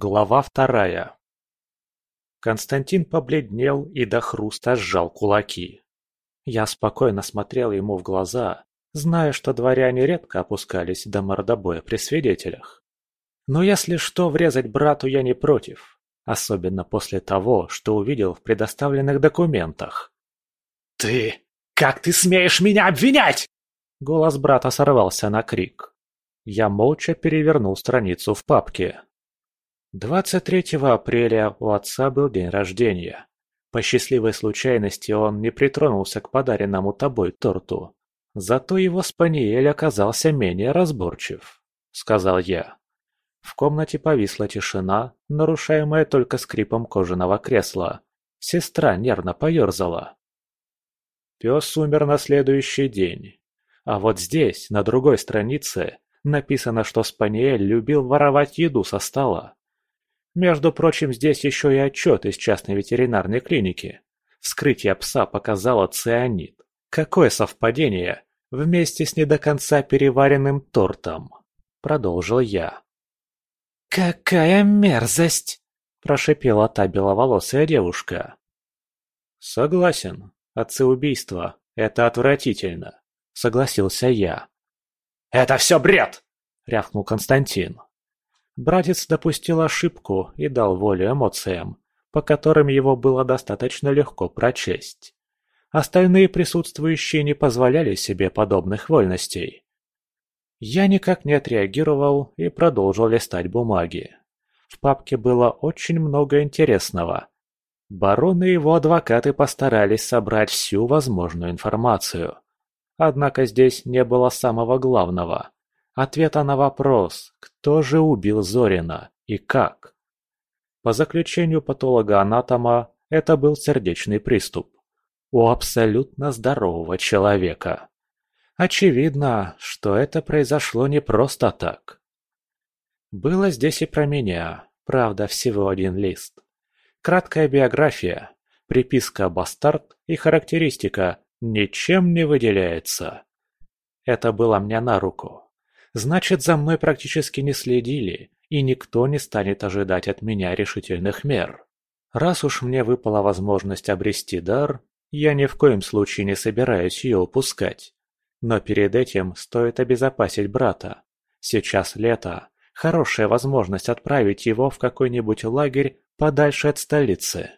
Глава вторая. Константин побледнел и до хруста сжал кулаки. Я спокойно смотрел ему в глаза, зная, что дворяне редко опускались до мордобоя при свидетелях. Но если что, врезать брату я не против, особенно после того, что увидел в предоставленных документах. «Ты... как ты смеешь меня обвинять?» Голос брата сорвался на крик. Я молча перевернул страницу в папке. 23 апреля у отца был день рождения. По счастливой случайности он не притронулся к подаренному тобой торту. Зато его спаниель оказался менее разборчив, сказал я. В комнате повисла тишина, нарушаемая только скрипом кожаного кресла. Сестра нервно поерзала. Пес умер на следующий день. А вот здесь, на другой странице, написано, что Спаниель любил воровать еду со стола. Между прочим, здесь еще и отчет из частной ветеринарной клиники. Вскрытие пса показало цианид. Какое совпадение! Вместе с не до конца переваренным тортом. Продолжил я. «Какая мерзость!» – прошипела та беловолосая девушка. «Согласен. Отцы убийства. Это отвратительно», – согласился я. «Это все бред!» – рявкнул Константин. Братец допустил ошибку и дал волю эмоциям, по которым его было достаточно легко прочесть. Остальные присутствующие не позволяли себе подобных вольностей. Я никак не отреагировал и продолжил листать бумаги. В папке было очень много интересного. Барон и его адвокаты постарались собрать всю возможную информацию. Однако здесь не было самого главного – ответа на вопрос, кто же убил Зорина и как. По заключению патолога-анатома, это был сердечный приступ. У абсолютно здорового человека. Очевидно, что это произошло не просто так. Было здесь и про меня, правда, всего один лист. Краткая биография, приписка «Бастард» и характеристика «Ничем не выделяется». Это было мне на руку. Значит, за мной практически не следили, и никто не станет ожидать от меня решительных мер. Раз уж мне выпала возможность обрести дар, я ни в коем случае не собираюсь ее упускать. Но перед этим стоит обезопасить брата. Сейчас лето, хорошая возможность отправить его в какой-нибудь лагерь подальше от столицы.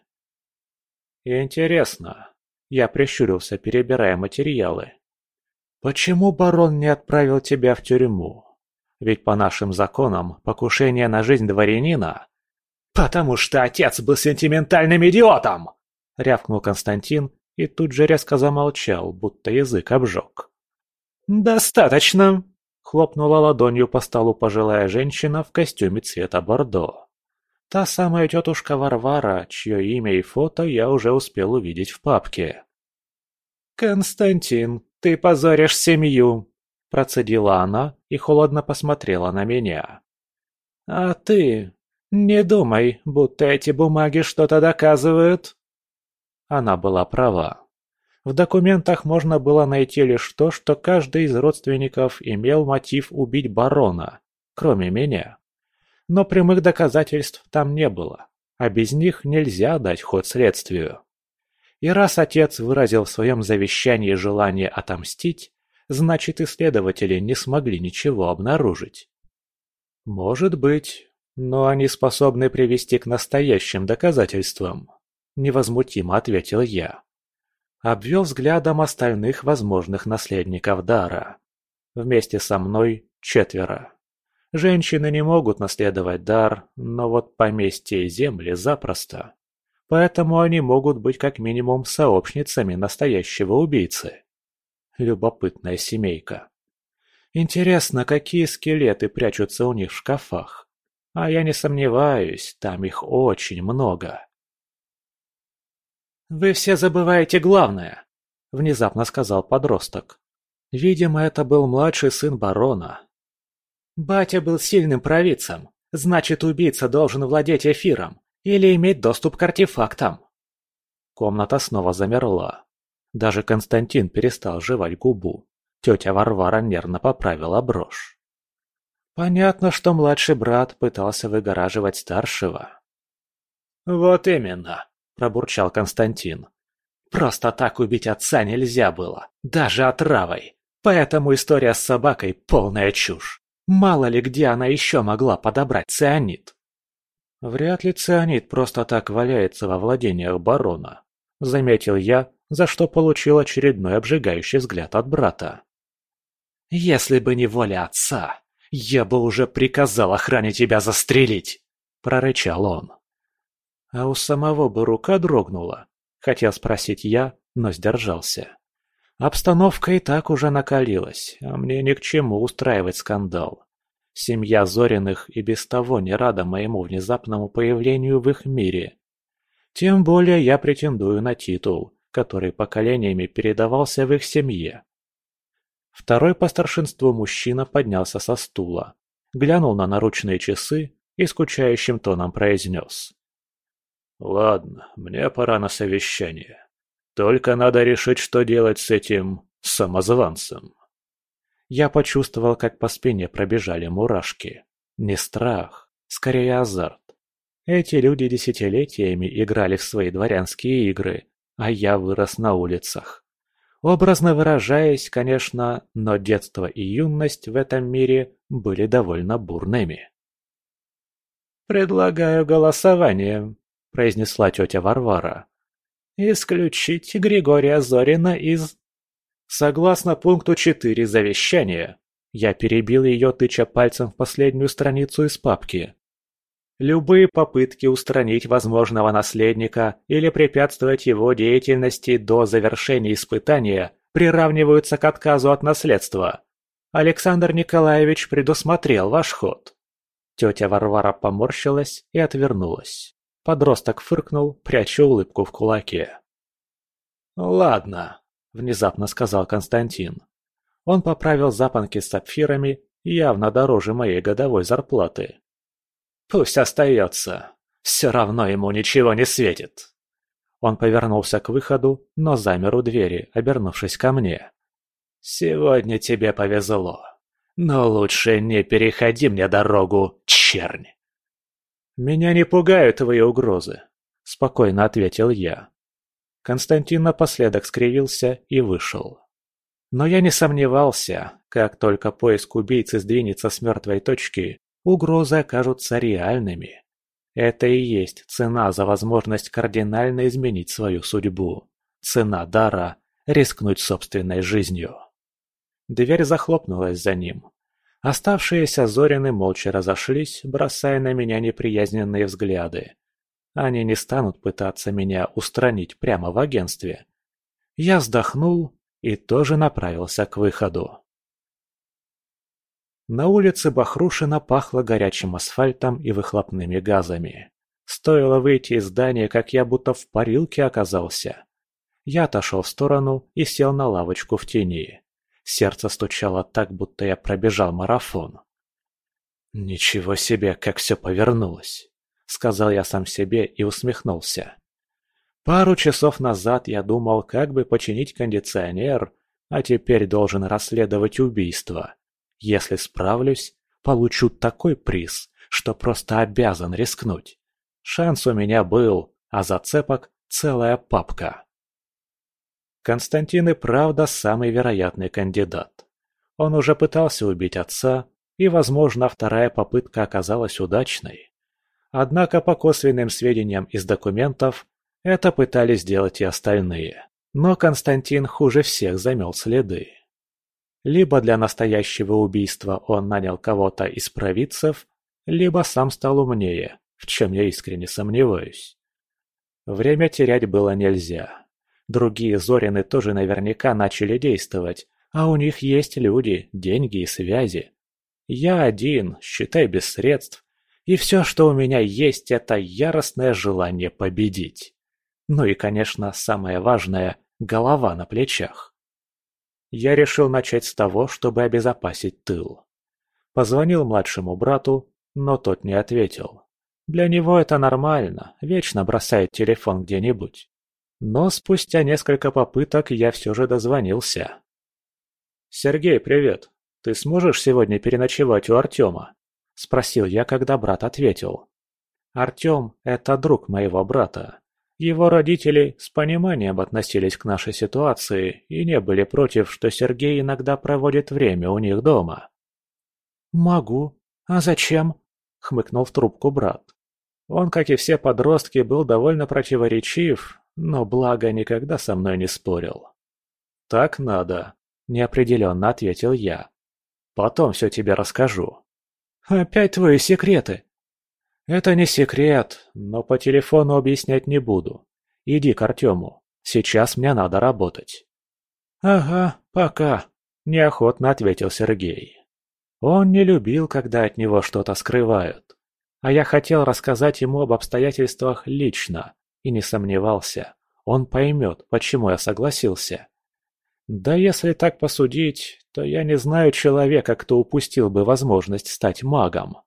Интересно, я прищурился, перебирая материалы. Почему барон не отправил тебя в тюрьму? Ведь по нашим законам покушение на жизнь дворянина... «Потому что отец был сентиментальным идиотом!» — рявкнул Константин и тут же резко замолчал, будто язык обжег. «Достаточно!» – хлопнула ладонью по столу пожилая женщина в костюме цвета бордо. Та самая тетушка Варвара, чье имя и фото я уже успел увидеть в папке. «Константин, ты позоришь семью!» – процедила она и холодно посмотрела на меня. «А ты? Не думай, будто эти бумаги что-то доказывают!» Она была права. В документах можно было найти лишь то, что каждый из родственников имел мотив убить барона, кроме меня. Но прямых доказательств там не было, а без них нельзя дать ход следствию. И раз отец выразил в своем завещании желание отомстить, значит исследователи не смогли ничего обнаружить. Может быть, но они способны привести к настоящим доказательствам, невозмутимо ответил я обвел взглядом остальных возможных наследников дара. Вместе со мной четверо. Женщины не могут наследовать дар, но вот поместье и земли запросто. Поэтому они могут быть как минимум сообщницами настоящего убийцы. Любопытная семейка. Интересно, какие скелеты прячутся у них в шкафах. А я не сомневаюсь, там их очень много. «Вы все забываете главное», — внезапно сказал подросток. Видимо, это был младший сын барона. «Батя был сильным провидцем, значит, убийца должен владеть эфиром или иметь доступ к артефактам». Комната снова замерла. Даже Константин перестал жевать губу. Тетя Варвара нервно поправила брошь. Понятно, что младший брат пытался выгораживать старшего. «Вот именно», – пробурчал Константин. «Просто так убить отца нельзя было, даже отравой. Поэтому история с собакой – полная чушь. Мало ли где она еще могла подобрать цианид». «Вряд ли цианид просто так валяется во владениях барона», – заметил я, за что получил очередной обжигающий взгляд от брата. «Если бы не воля отца, я бы уже приказал охране тебя застрелить!» – прорычал он. А у самого бы рука дрогнула, хотел спросить я, но сдержался. Обстановка и так уже накалилась, а мне ни к чему устраивать скандал. Семья Зориных и без того не рада моему внезапному появлению в их мире. Тем более я претендую на титул, который поколениями передавался в их семье. Второй по старшинству мужчина поднялся со стула, глянул на наручные часы и скучающим тоном произнес. «Ладно, мне пора на совещание. Только надо решить, что делать с этим самозванцем». Я почувствовал, как по спине пробежали мурашки. Не страх, скорее азарт. Эти люди десятилетиями играли в свои дворянские игры, а я вырос на улицах. Образно выражаясь, конечно, но детство и юность в этом мире были довольно бурными. «Предлагаю голосование», – произнесла тетя Варвара. «Исключить Григория Зорина из...» «Согласно пункту 4 завещания», я перебил ее, тыча пальцем в последнюю страницу из папки. Любые попытки устранить возможного наследника или препятствовать его деятельности до завершения испытания приравниваются к отказу от наследства. Александр Николаевич предусмотрел ваш ход. Тетя Варвара поморщилась и отвернулась. Подросток фыркнул, пряча улыбку в кулаке. «Ладно», – внезапно сказал Константин. Он поправил запонки с сапфирами, явно дороже моей годовой зарплаты. Пусть остается. Все равно ему ничего не светит. Он повернулся к выходу, но замер у двери, обернувшись ко мне. «Сегодня тебе повезло. Но лучше не переходи мне дорогу, чернь!» «Меня не пугают твои угрозы», – спокойно ответил я. Константин напоследок скривился и вышел. Но я не сомневался, как только поиск убийцы сдвинется с мертвой точки, угрозы окажутся реальными. Это и есть цена за возможность кардинально изменить свою судьбу. Цена дара – рискнуть собственной жизнью. Дверь захлопнулась за ним. Оставшиеся Зорины молча разошлись, бросая на меня неприязненные взгляды. Они не станут пытаться меня устранить прямо в агентстве. Я вздохнул и тоже направился к выходу. На улице Бахрушина пахло горячим асфальтом и выхлопными газами. Стоило выйти из здания, как я будто в парилке оказался. Я отошел в сторону и сел на лавочку в тени. Сердце стучало так, будто я пробежал марафон. «Ничего себе, как все повернулось!» — сказал я сам себе и усмехнулся. Пару часов назад я думал, как бы починить кондиционер, а теперь должен расследовать убийство. Если справлюсь, получу такой приз, что просто обязан рискнуть. Шанс у меня был, а зацепок целая папка. Константин и правда самый вероятный кандидат. Он уже пытался убить отца, и, возможно, вторая попытка оказалась удачной. Однако, по косвенным сведениям из документов, это пытались сделать и остальные. Но Константин хуже всех замел следы. Либо для настоящего убийства он нанял кого-то из провидцев, либо сам стал умнее, в чем я искренне сомневаюсь. Время терять было нельзя. Другие Зорины тоже наверняка начали действовать, а у них есть люди, деньги и связи. Я один, считай без средств, и все, что у меня есть, это яростное желание победить. Ну и, конечно, самое важное – голова на плечах. Я решил начать с того, чтобы обезопасить тыл. Позвонил младшему брату, но тот не ответил. Для него это нормально, вечно бросает телефон где-нибудь. Но спустя несколько попыток я все же дозвонился. «Сергей, привет. Ты сможешь сегодня переночевать у Артема?» Спросил я, когда брат ответил. Артем – это друг моего брата. Его родители с пониманием относились к нашей ситуации и не были против, что Сергей иногда проводит время у них дома. «Могу. А зачем?» – хмыкнул в трубку брат. Он, как и все подростки, был довольно противоречив, но благо никогда со мной не спорил. «Так надо», – неопределенно ответил я. «Потом все тебе расскажу». «Опять твои секреты?» «Это не секрет, но по телефону объяснять не буду. Иди к Артему. Сейчас мне надо работать». «Ага, пока», – неохотно ответил Сергей. Он не любил, когда от него что-то скрывают. А я хотел рассказать ему об обстоятельствах лично, и не сомневался, он поймет, почему я согласился. Да если так посудить, то я не знаю человека, кто упустил бы возможность стать магом.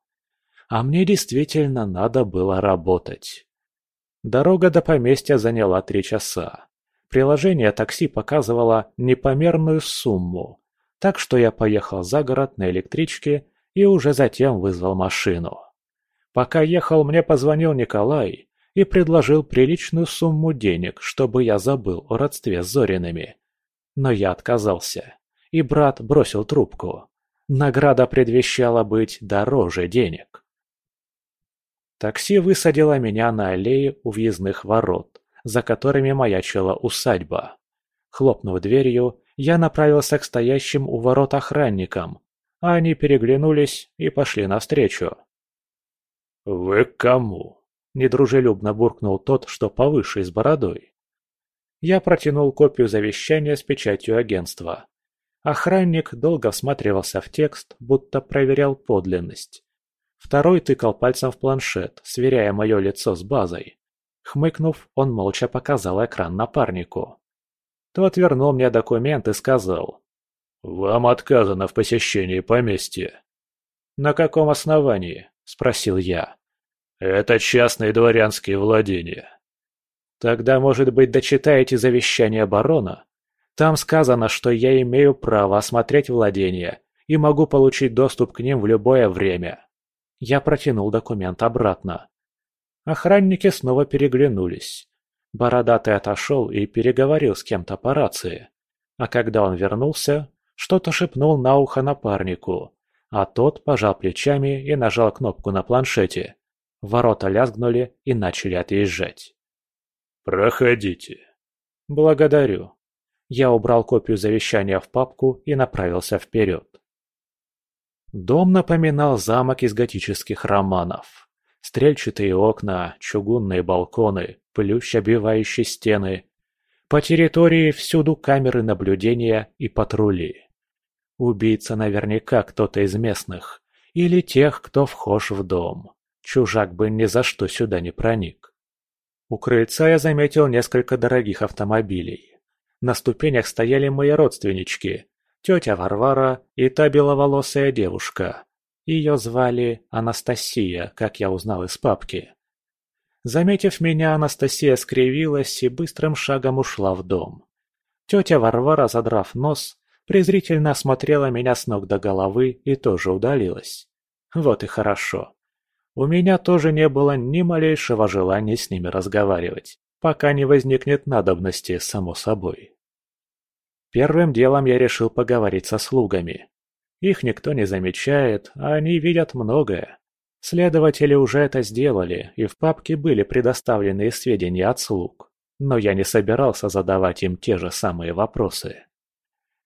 А мне действительно надо было работать. Дорога до поместья заняла три часа. Приложение такси показывало непомерную сумму, так что я поехал за город на электричке и уже затем вызвал машину. Пока ехал, мне позвонил Николай и предложил приличную сумму денег, чтобы я забыл о родстве с Зориными. Но я отказался, и брат бросил трубку. Награда предвещала быть дороже денег. Такси высадило меня на аллее у въездных ворот, за которыми маячила усадьба. Хлопнув дверью, я направился к стоящим у ворот охранникам, а они переглянулись и пошли навстречу. «Вы к кому?» – недружелюбно буркнул тот, что повыше с бородой. Я протянул копию завещания с печатью агентства. Охранник долго всматривался в текст, будто проверял подлинность. Второй тыкал пальцем в планшет, сверяя мое лицо с базой. Хмыкнув, он молча показал экран напарнику. Тот вернул мне документ и сказал. «Вам отказано в посещении поместья». «На каком основании?» – спросил я. «Это частные дворянские владения». «Тогда, может быть, дочитаете завещание барона? Там сказано, что я имею право осмотреть владения и могу получить доступ к ним в любое время». Я протянул документ обратно. Охранники снова переглянулись. Бородатый отошел и переговорил с кем-то по рации. А когда он вернулся, что-то шепнул на ухо напарнику, а тот пожал плечами и нажал кнопку на планшете. Ворота лязгнули и начали отъезжать. «Проходите». «Благодарю». Я убрал копию завещания в папку и направился вперед. Дом напоминал замок из готических романов. Стрельчатые окна, чугунные балконы, плющ, обивающий стены. По территории всюду камеры наблюдения и патрули. Убийца наверняка кто-то из местных. Или тех, кто вхож в дом. Чужак бы ни за что сюда не проник. У крыльца я заметил несколько дорогих автомобилей. На ступенях стояли мои родственнички. Тетя Варвара и та беловолосая девушка. Ее звали Анастасия, как я узнал из папки. Заметив меня, Анастасия скривилась и быстрым шагом ушла в дом. Тетя Варвара, задрав нос, презрительно осмотрела меня с ног до головы и тоже удалилась. Вот и хорошо. У меня тоже не было ни малейшего желания с ними разговаривать, пока не возникнет надобности, само собой. Первым делом я решил поговорить со слугами. Их никто не замечает, а они видят многое. Следователи уже это сделали, и в папке были предоставлены сведения от слуг. Но я не собирался задавать им те же самые вопросы.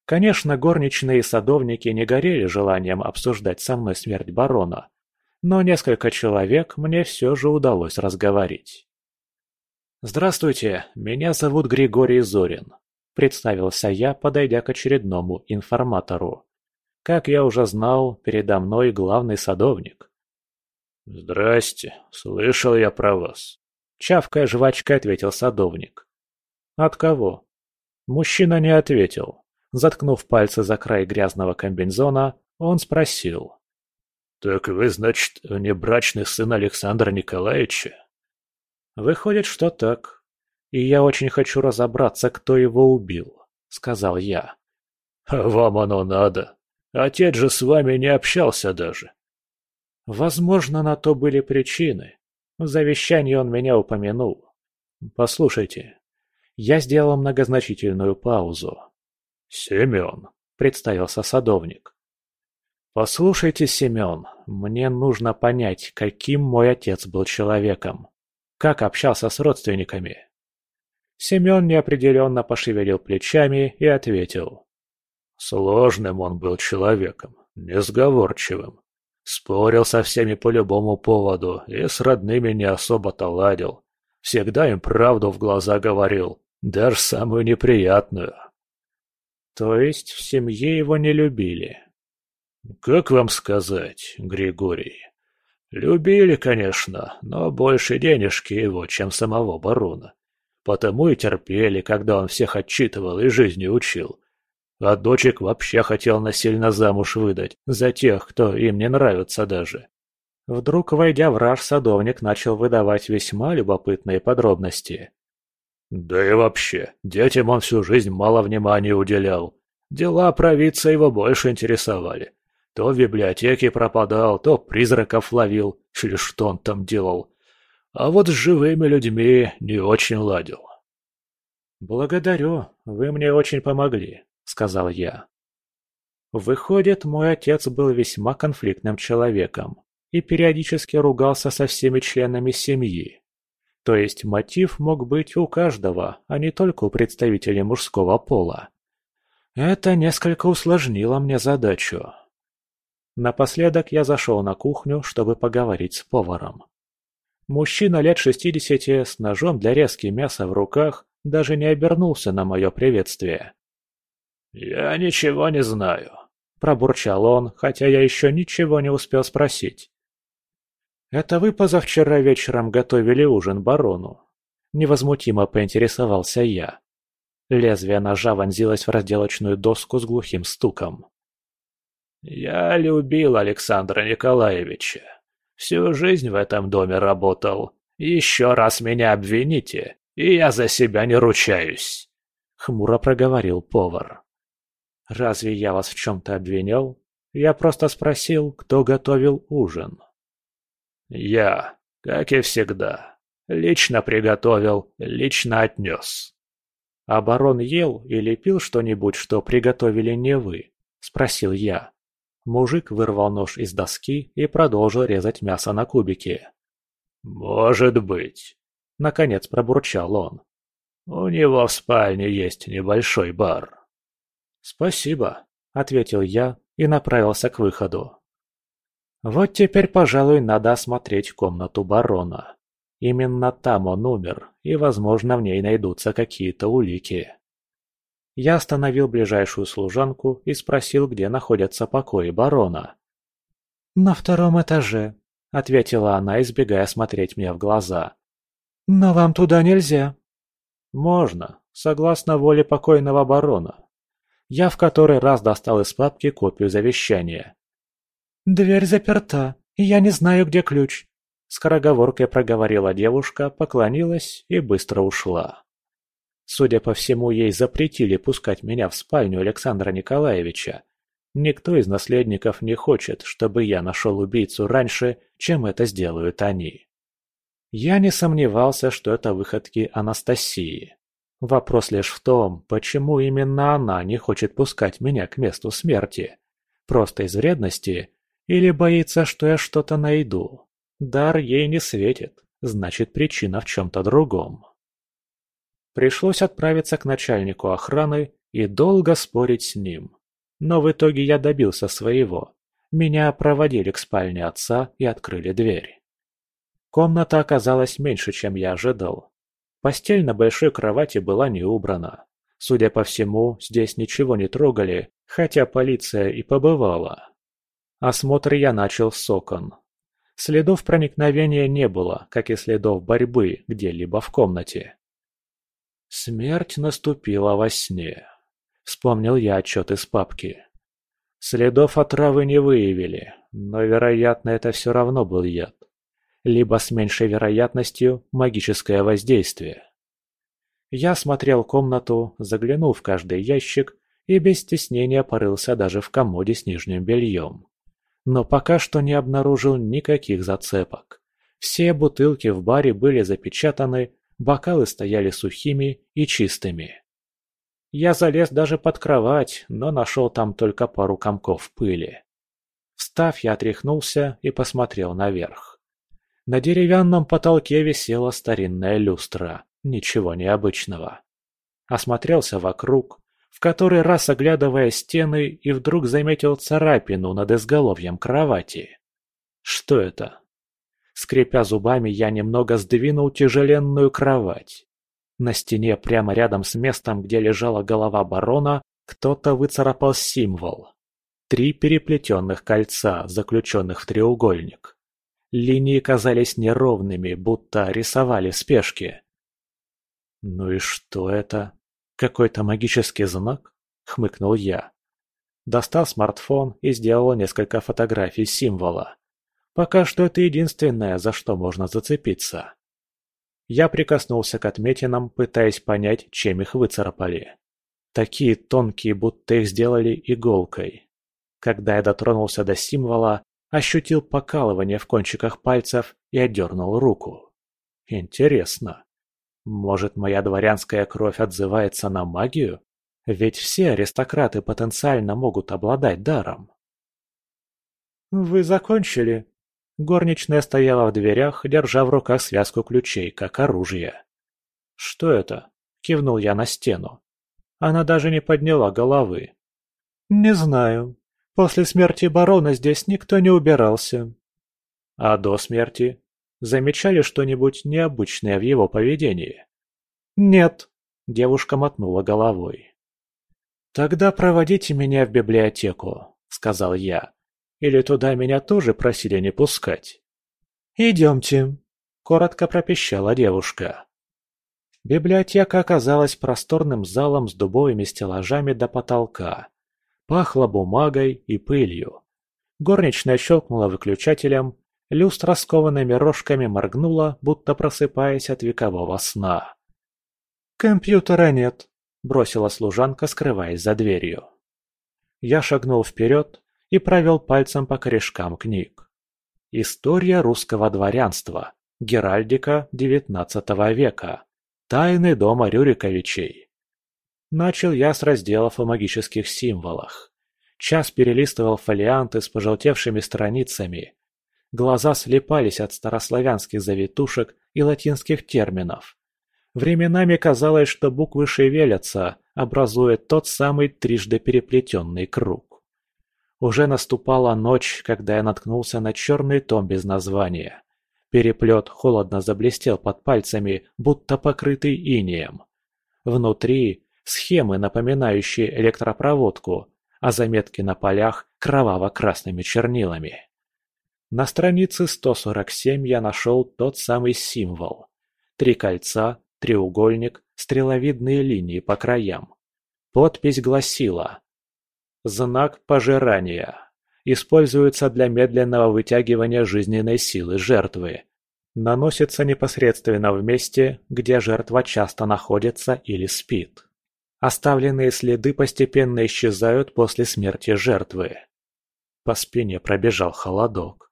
Конечно, горничные и садовники не горели желанием обсуждать со мной смерть барона, но несколько человек мне все же удалось разговорить. «Здравствуйте, меня зовут Григорий Зорин», – представился я, подойдя к очередному информатору. Как я уже знал, передо мной главный садовник. «Здрасте, слышал я про вас», — чавкая жвачкой ответил садовник. «От кого?» Мужчина не ответил. Заткнув пальцы за край грязного комбинзона, он спросил. «Так вы, значит, внебрачный сын Александра Николаевича?» «Выходит, что так. И я очень хочу разобраться, кто его убил», — сказал я. «А вам оно надо?» Отец же с вами не общался даже. Возможно, на то были причины. В завещании он меня упомянул. Послушайте, я сделал многозначительную паузу. «Семен», — представился садовник. «Послушайте, Семен, мне нужно понять, каким мой отец был человеком, как общался с родственниками». Семен неопределенно пошевелил плечами и ответил. «Сложным он был человеком, несговорчивым. Спорил со всеми по любому поводу и с родными не особо-то ладил. Всегда им правду в глаза говорил, даже самую неприятную». «То есть в семье его не любили?» «Как вам сказать, Григорий? Любили, конечно, но больше денежки его, чем самого барона. Потому и терпели, когда он всех отчитывал и жизни учил. А дочек вообще хотел насильно замуж выдать, за тех, кто им не нравится даже. Вдруг, войдя в раж, садовник начал выдавать весьма любопытные подробности. Да и вообще, детям он всю жизнь мало внимания уделял. Дела провидца его больше интересовали. То в библиотеке пропадал, то призраков ловил, или что он там делал. А вот с живыми людьми не очень ладил. «Благодарю, вы мне очень помогли», — сказал я. Выходит, мой отец был весьма конфликтным человеком и периодически ругался со всеми членами семьи. То есть мотив мог быть у каждого, а не только у представителей мужского пола. Это несколько усложнило мне задачу. Напоследок я зашел на кухню, чтобы поговорить с поваром. Мужчина лет шестидесяти с ножом для резки мяса в руках даже не обернулся на мое приветствие. «Я ничего не знаю», – пробурчал он, хотя я еще ничего не успел спросить. «Это вы позавчера вечером готовили ужин барону?» Невозмутимо поинтересовался я. Лезвие ножа вонзилось в разделочную доску с глухим стуком. «Я любил Александра Николаевича. Всю жизнь в этом доме работал. Еще раз меня обвините, и я за себя не ручаюсь», — хмуро проговорил повар. «Разве я вас в чем-то обвинял? Я просто спросил, кто готовил ужин». «Я, как и всегда, лично приготовил, лично отнес». «А барон ел или пил что-нибудь, что приготовили не вы?» – спросил я. Мужик вырвал нож из доски и продолжил резать мясо на кубики. «Может быть», — наконец пробурчал он. «У него в спальне есть небольшой бар». «Спасибо», — ответил я и направился к выходу. Вот теперь, пожалуй, надо осмотреть комнату барона. Именно там он умер, и, возможно, в ней найдутся какие-то улики. Я остановил ближайшую служанку и спросил, где находятся покои барона. «На втором этаже», — ответила она, избегая смотреть мне в глаза. «Но вам туда нельзя». «Можно, согласно воле покойного барона». Я в который раз достал из папки копию завещания. «Дверь заперта, и я не знаю, где ключ», — скороговоркой проговорила девушка, поклонилась и быстро ушла. Судя по всему, ей запретили пускать меня в спальню Александра Николаевича. Никто из наследников не хочет, чтобы я нашел убийцу раньше, чем это сделают они. Я не сомневался, что это выходки Анастасии. Вопрос лишь в том, почему именно она не хочет пускать меня к месту смерти. Просто из вредности или боится, что я что-то найду. Дар ей не светит, значит причина в чем-то другом. Пришлось отправиться к начальнику охраны и долго спорить с ним. Но в итоге я добился своего. Меня проводили к спальне отца и открыли дверь. Комната оказалась меньше, чем я ожидал. Постель на большой кровати была не убрана. Судя по всему, здесь ничего не трогали, хотя полиция и побывала. Осмотр я начал с окон. Следов проникновения не было, как и следов борьбы где-либо в комнате. Смерть наступила во сне. Вспомнил я отчет из папки. Следов отравы не выявили, но, вероятно, это все равно был яд. Либо с меньшей вероятностью магическое воздействие. Я смотрел комнату, заглянул в каждый ящик и без стеснения порылся даже в комоде с нижним бельем. но пока что не обнаружил никаких зацепок. Все бутылки в баре были запечатаны, бокалы стояли сухими и чистыми. Я залез даже под кровать, но нашел там только пару комков пыли. Встав, я отряхнулся и посмотрел наверх. На деревянном потолке висела старинная люстра, ничего необычного. Осмотрелся вокруг, в который раз оглядывая стены и вдруг заметил царапину над изголовьем кровати. Что это? Скрипя зубами, я немного сдвинул тяжеленную кровать. На стене прямо рядом с местом, где лежала голова барона, кто-то выцарапал символ. Три переплетенных кольца, заключенных в треугольник. Линии казались неровными, будто рисовали в спешке. «Ну и что это? Какой-то магический знак?» — хмыкнул я. Достал смартфон и сделал несколько фотографий символа. Пока что это единственное, за что можно зацепиться. Я прикоснулся к отметинам, пытаясь понять, чем их выцарапали. Такие тонкие, будто их сделали иголкой. Когда я дотронулся до символа, ощутил покалывание в кончиках пальцев и отдернул руку. Интересно. Может, моя дворянская кровь отзывается на магию? Ведь все аристократы потенциально могут обладать даром. «Вы закончили?» Горничная стояла в дверях, держа в руках связку ключей, как оружие. «Что это?» – кивнул я на стену. Она даже не подняла головы. «Не знаю. После смерти барона здесь никто не убирался». «А до смерти? Замечали что-нибудь необычное в его поведении?» «Нет», – девушка мотнула головой. «Тогда проводите меня в библиотеку», – сказал я. Или туда меня тоже просили не пускать? «Идемте», – коротко пропищала девушка. Библиотека оказалась просторным залом с дубовыми стеллажами до потолка. Пахло бумагой и пылью. Горничная щелкнула выключателем, люстра с коваными рожками моргнула, будто просыпаясь от векового сна. «Компьютера нет», – бросила служанка, скрываясь за дверью. Я шагнул вперед и провел пальцем по корешкам книг. История русского дворянства. Геральдика XIX века. Тайны дома Рюриковичей. Начал я с разделов о магических символах. Час перелистывал фолианты с пожелтевшими страницами. Глаза слепались от старославянских завитушек и латинских терминов. Временами казалось, что буквы шевелятся, образуя тот самый трижды переплетенный круг. Уже наступала ночь, когда я наткнулся на черный том без названия. Переплет холодно заблестел под пальцами, будто покрытый инеем. Внутри схемы, напоминающие электропроводку, а заметки на полях кроваво-красными чернилами. На странице 147 я нашел тот самый символ. Три кольца, треугольник, стреловидные линии по краям. Подпись гласила Знак пожирания. Используется для медленного вытягивания жизненной силы жертвы. Наносится непосредственно в месте, где жертва часто находится или спит. Оставленные следы постепенно исчезают после смерти жертвы. По спине пробежал холодок.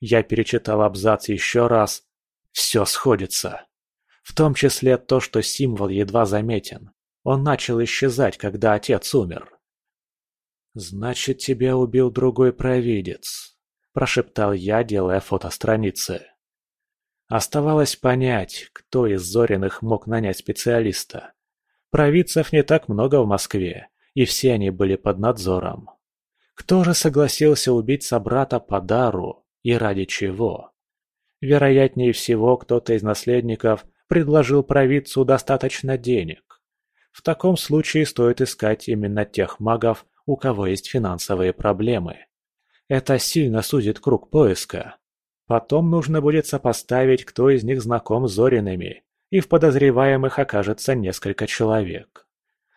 Я перечитал абзац еще раз. Все сходится. В том числе то, что символ едва заметен. Он начал исчезать, когда отец умер. «Значит, тебя убил другой провидец», – прошептал я, делая фото страницы. Оставалось понять, кто из Зориных мог нанять специалиста. Провидцев не так много в Москве, и все они были под надзором. Кто же согласился убить собрата по дару и ради чего? Вероятнее всего, кто-то из наследников предложил провидцу достаточно денег. В таком случае стоит искать именно тех магов, у кого есть финансовые проблемы. Это сильно сузит круг поиска. Потом нужно будет сопоставить, кто из них знаком с Зориными, и в подозреваемых окажется несколько человек.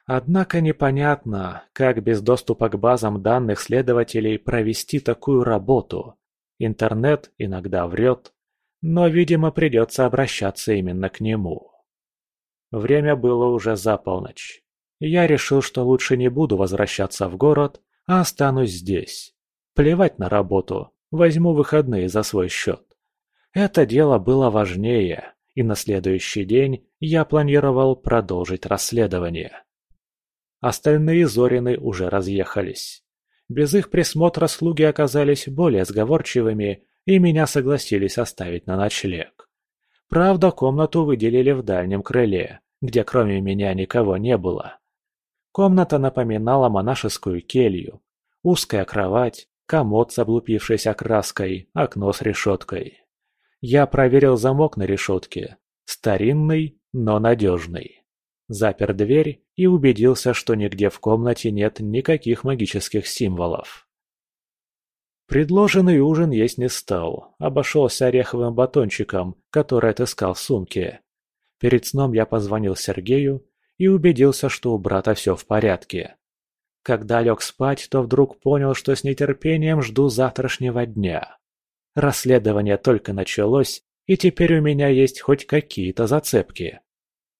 Однако непонятно, как без доступа к базам данных следователей провести такую работу. Интернет иногда врет, но, видимо, придется обращаться именно к нему. Время было уже за полночь. Я решил, что лучше не буду возвращаться в город, а останусь здесь. Плевать на работу, возьму выходные за свой счет. Это дело было важнее, и на следующий день я планировал продолжить расследование. Остальные Зорины уже разъехались. Без их присмотра слуги оказались более сговорчивыми, и меня согласились оставить на ночлег. Правда, комнату выделили в дальнем крыле, где кроме меня никого не было. Комната напоминала монашескую келью. Узкая кровать, комод с облупившейся краской, окно с решеткой. Я проверил замок на решетке. Старинный, но надежный. Запер дверь и убедился, что нигде в комнате нет никаких магических символов. Предложенный ужин есть не стал, обошелся ореховым батончиком, который отыскал в сумке. Перед сном я позвонил Сергею и убедился, что у брата все в порядке. Когда лег спать, то вдруг понял, что с нетерпением жду завтрашнего дня. Расследование только началось, и теперь у меня есть хоть какие-то зацепки.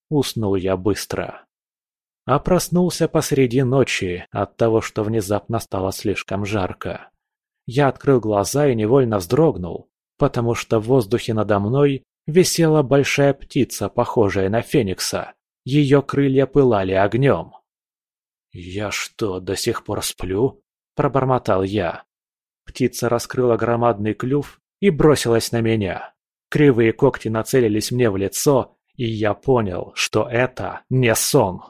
Уснул я быстро. А проснулся посреди ночи от того, что внезапно стало слишком жарко. Я открыл глаза и невольно вздрогнул, потому что в воздухе надо мной висела большая птица, похожая на феникса. Ее крылья пылали огнем. «Я что, до сих пор сплю?» – пробормотал я. Птица раскрыла громадный клюв и бросилась на меня. Кривые когти нацелились мне в лицо, и я понял, что это не сон.